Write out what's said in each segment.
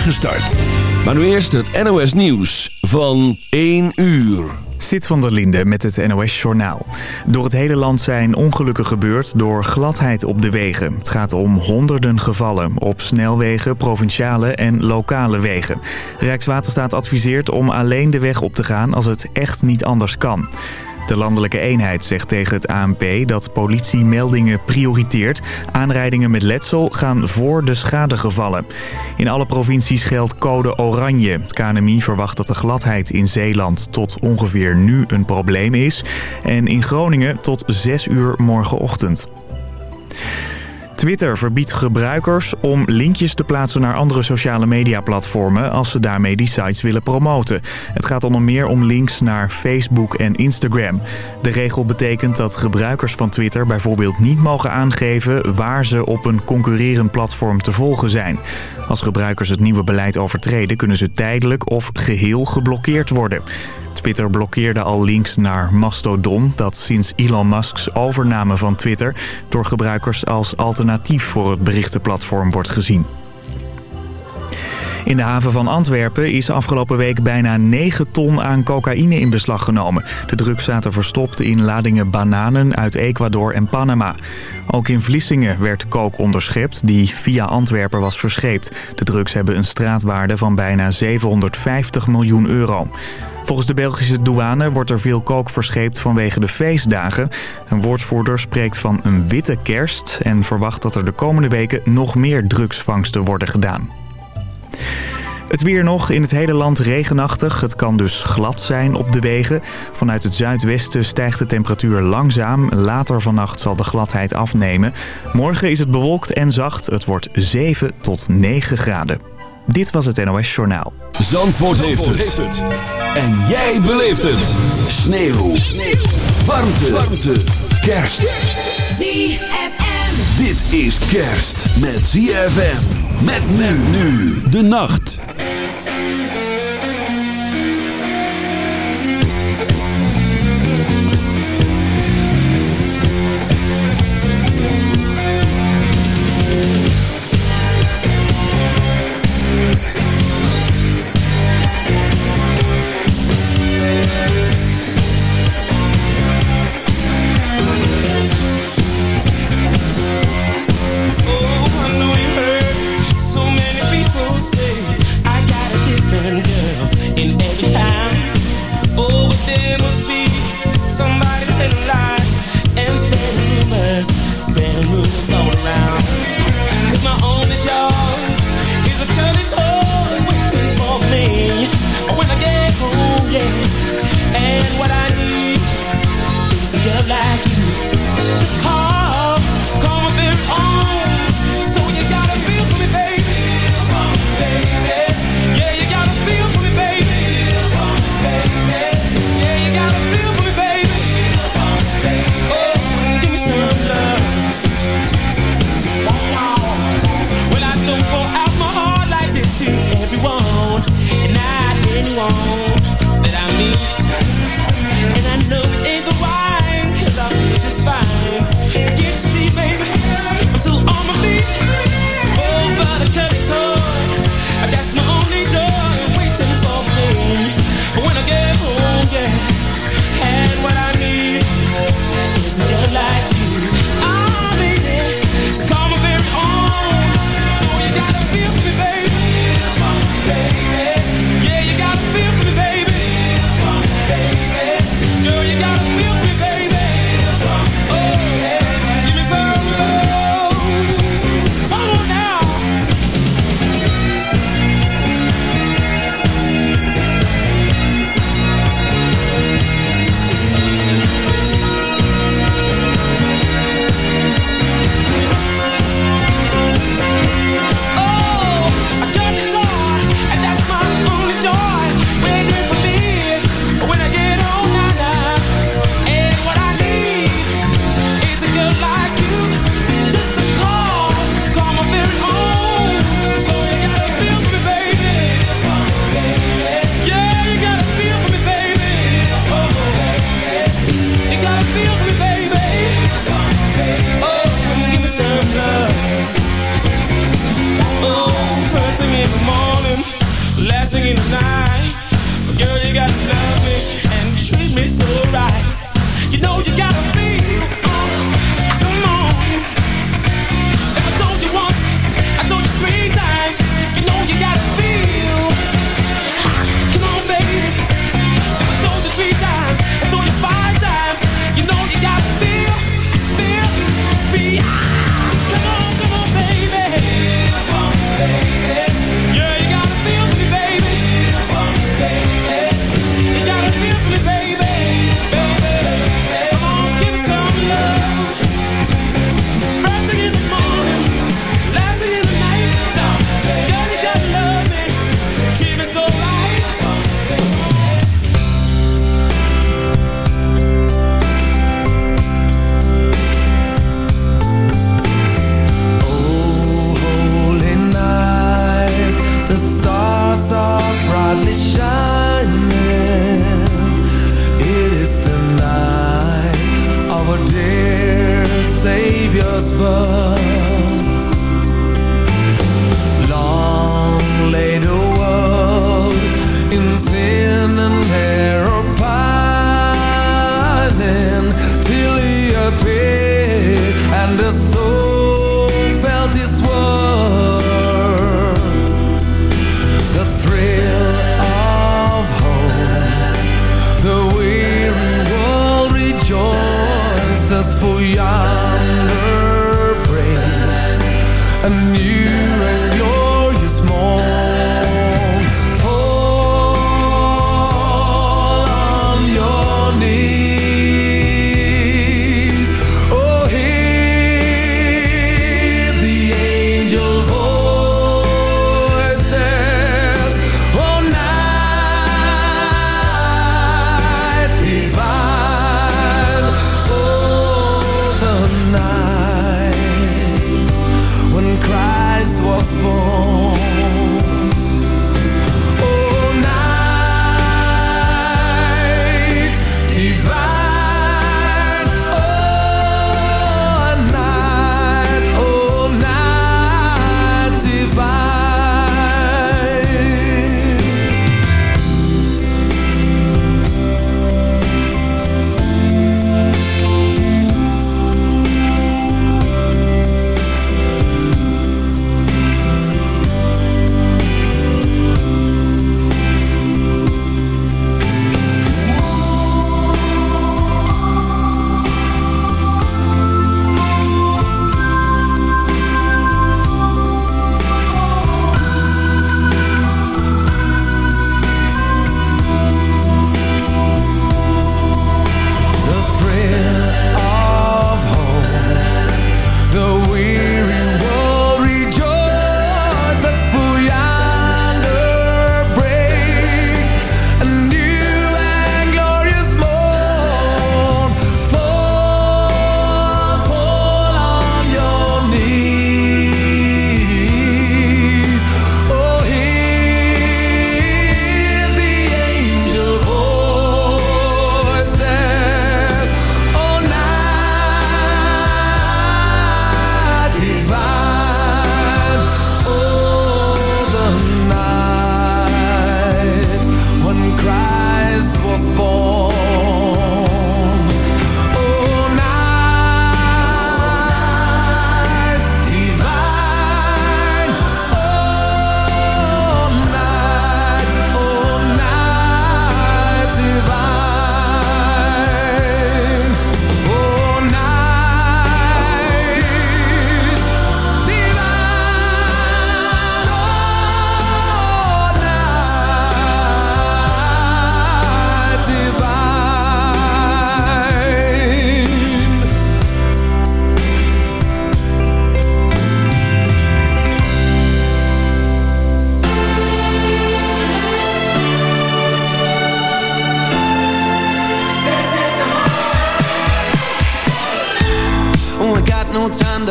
start. Maar nu eerst het NOS Nieuws van 1 uur. Zit van der Linde met het NOS Journaal. Door het hele land zijn ongelukken gebeurd door gladheid op de wegen. Het gaat om honderden gevallen op snelwegen, provinciale en lokale wegen. Rijkswaterstaat adviseert om alleen de weg op te gaan als het echt niet anders kan. De landelijke eenheid zegt tegen het ANP dat politie meldingen prioriteert. Aanrijdingen met letsel gaan voor de schadegevallen. In alle provincies geldt code oranje. Het KNMI verwacht dat de gladheid in Zeeland tot ongeveer nu een probleem is. En in Groningen tot 6 uur morgenochtend. Twitter verbiedt gebruikers om linkjes te plaatsen naar andere sociale mediaplatformen als ze daarmee die sites willen promoten. Het gaat onder meer om links naar Facebook en Instagram. De regel betekent dat gebruikers van Twitter bijvoorbeeld niet mogen aangeven waar ze op een concurrerend platform te volgen zijn. Als gebruikers het nieuwe beleid overtreden kunnen ze tijdelijk of geheel geblokkeerd worden. Twitter blokkeerde al links naar Mastodon... dat sinds Elon Musk's overname van Twitter... door gebruikers als alternatief voor het berichtenplatform wordt gezien. In de haven van Antwerpen is afgelopen week bijna 9 ton aan cocaïne in beslag genomen. De drugs zaten verstopt in ladingen bananen uit Ecuador en Panama. Ook in Vlissingen werd kook onderschept die via Antwerpen was verscheept. De drugs hebben een straatwaarde van bijna 750 miljoen euro. Volgens de Belgische douane wordt er veel kook verscheept vanwege de feestdagen. Een woordvoerder spreekt van een witte kerst en verwacht dat er de komende weken nog meer drugsvangsten worden gedaan. Het weer nog in het hele land regenachtig. Het kan dus glad zijn op de wegen. Vanuit het zuidwesten stijgt de temperatuur langzaam. Later vannacht zal de gladheid afnemen. Morgen is het bewolkt en zacht. Het wordt 7 tot 9 graden. Dit was het NOS Journaal. Zandvoort, heeft, het. En jij beleeft het. Sneeuw. Sneeuw. Warmte. Warmte. Kerst. ZFM. Dit is kerst met ZFM. Met men nu. De nacht.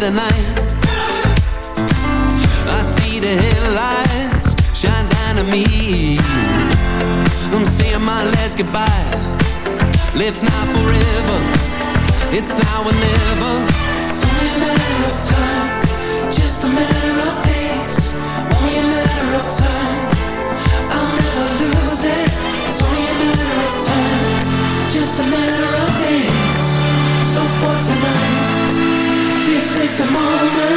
Tonight, I see the headlights shine down on me. I'm saying my last goodbye. Live now forever. It's now or never. It's only a matter of time. Just a matter of the moment.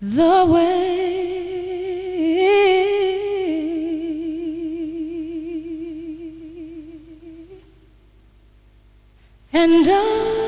The way. And I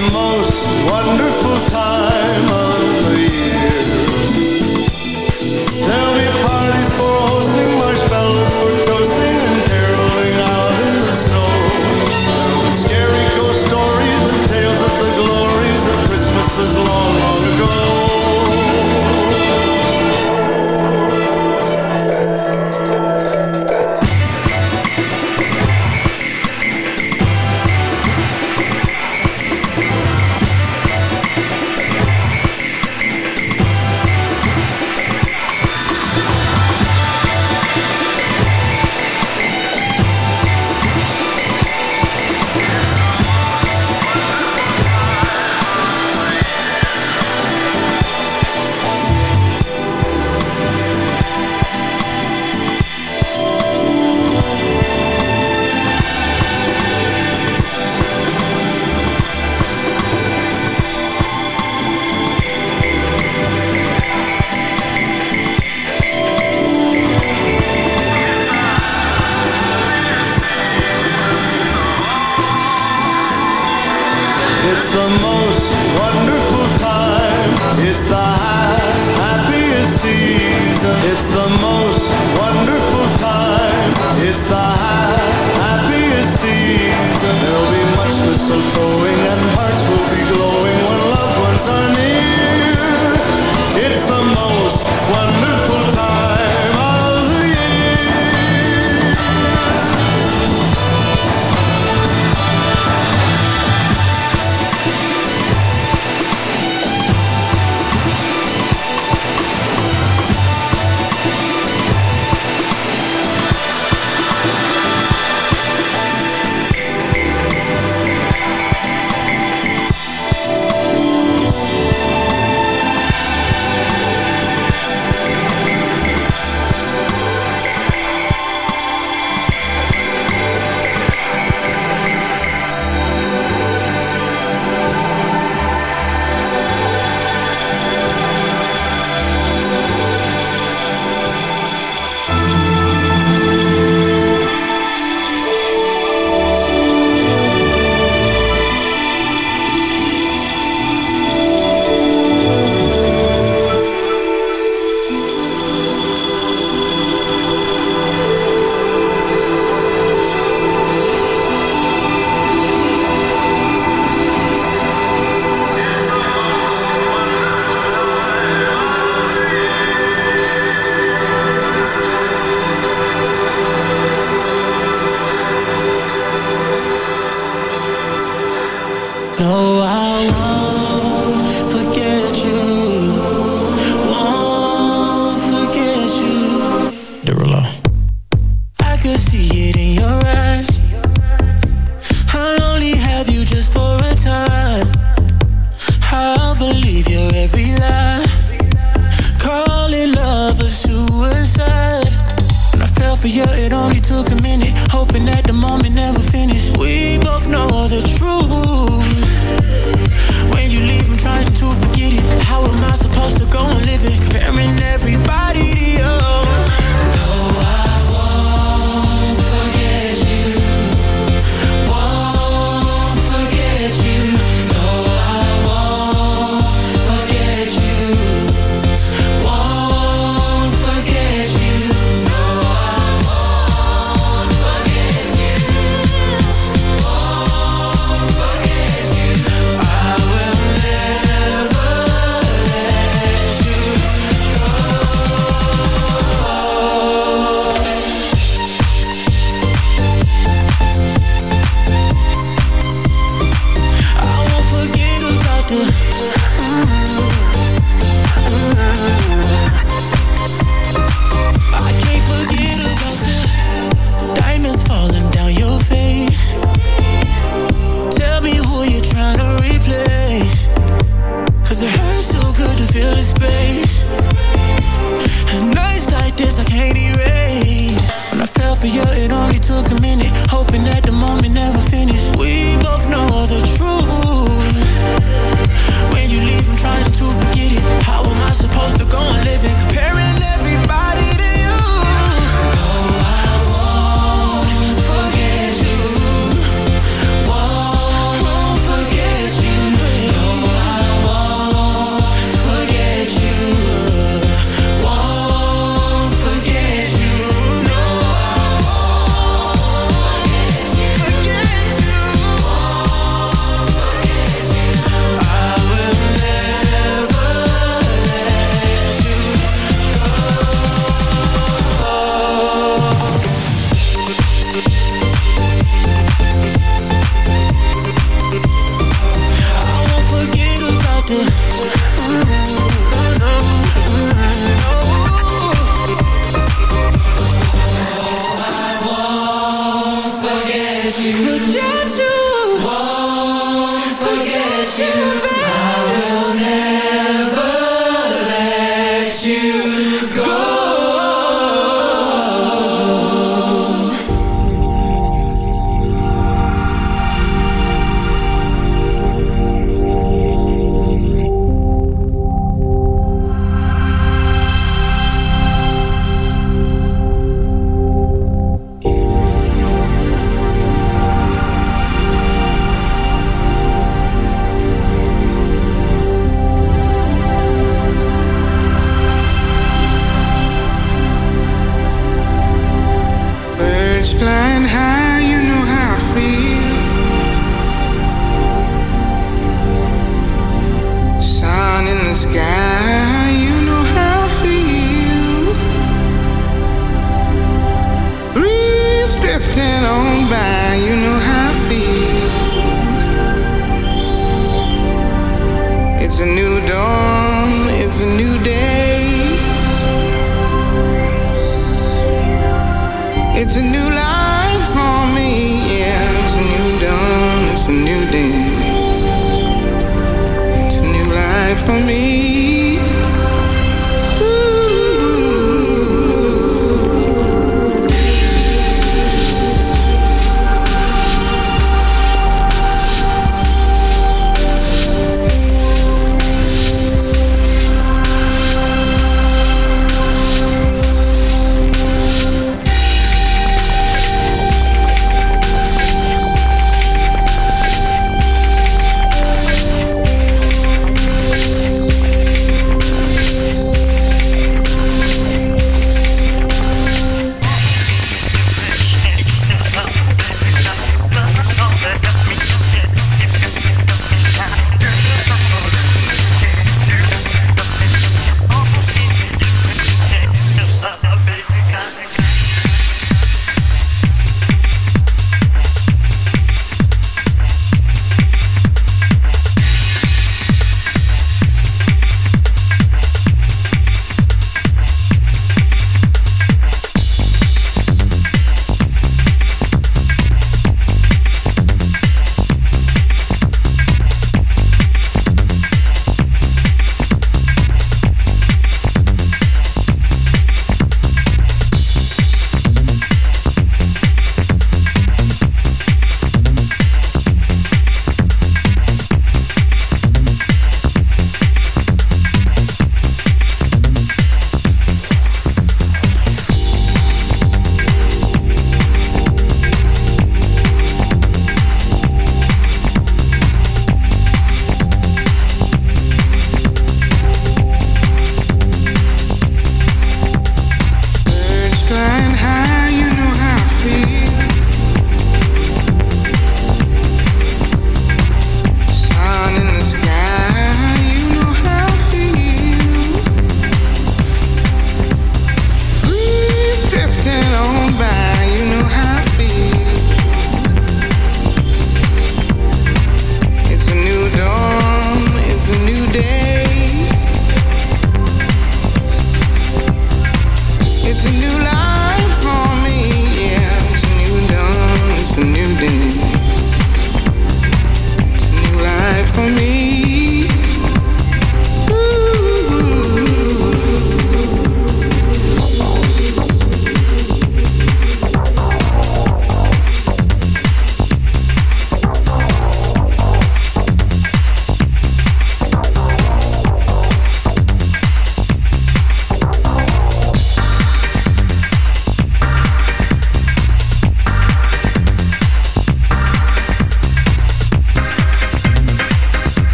most wonderful time of the year. There'll be parties for hosting, marshmallows for toasting, and caroling out in the snow. Scary ghost stories and tales of the glories of Christmases long, long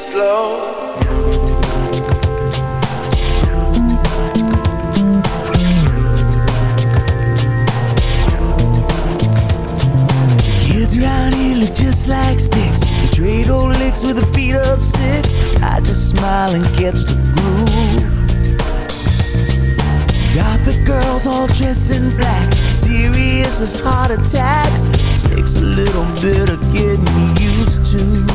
Slow. Kids around here look just like sticks. They trade old licks with a beat up six. I just smile and catch the groove. Got the girls all dressed in black, serious as heart attacks. Takes a little bit of getting used to.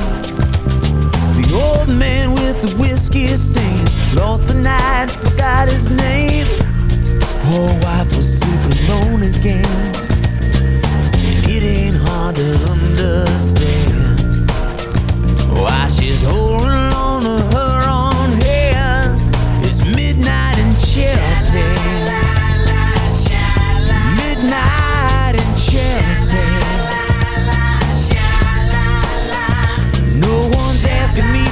Old man with the whiskey stains lost the night, forgot his name. His poor wife was sleeping alone again. And it ain't hard to understand why she's holding on to her own hand. It's midnight in Chelsea.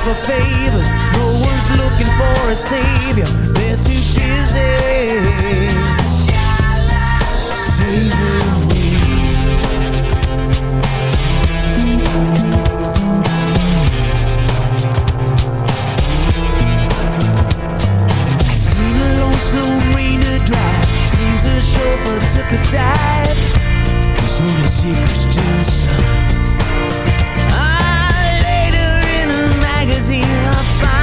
For favors. No one's looking for a savior. They're too busy saving me. I seen a lonesome. Seems a chauffeur took a dive. There's only secrets to be a saint,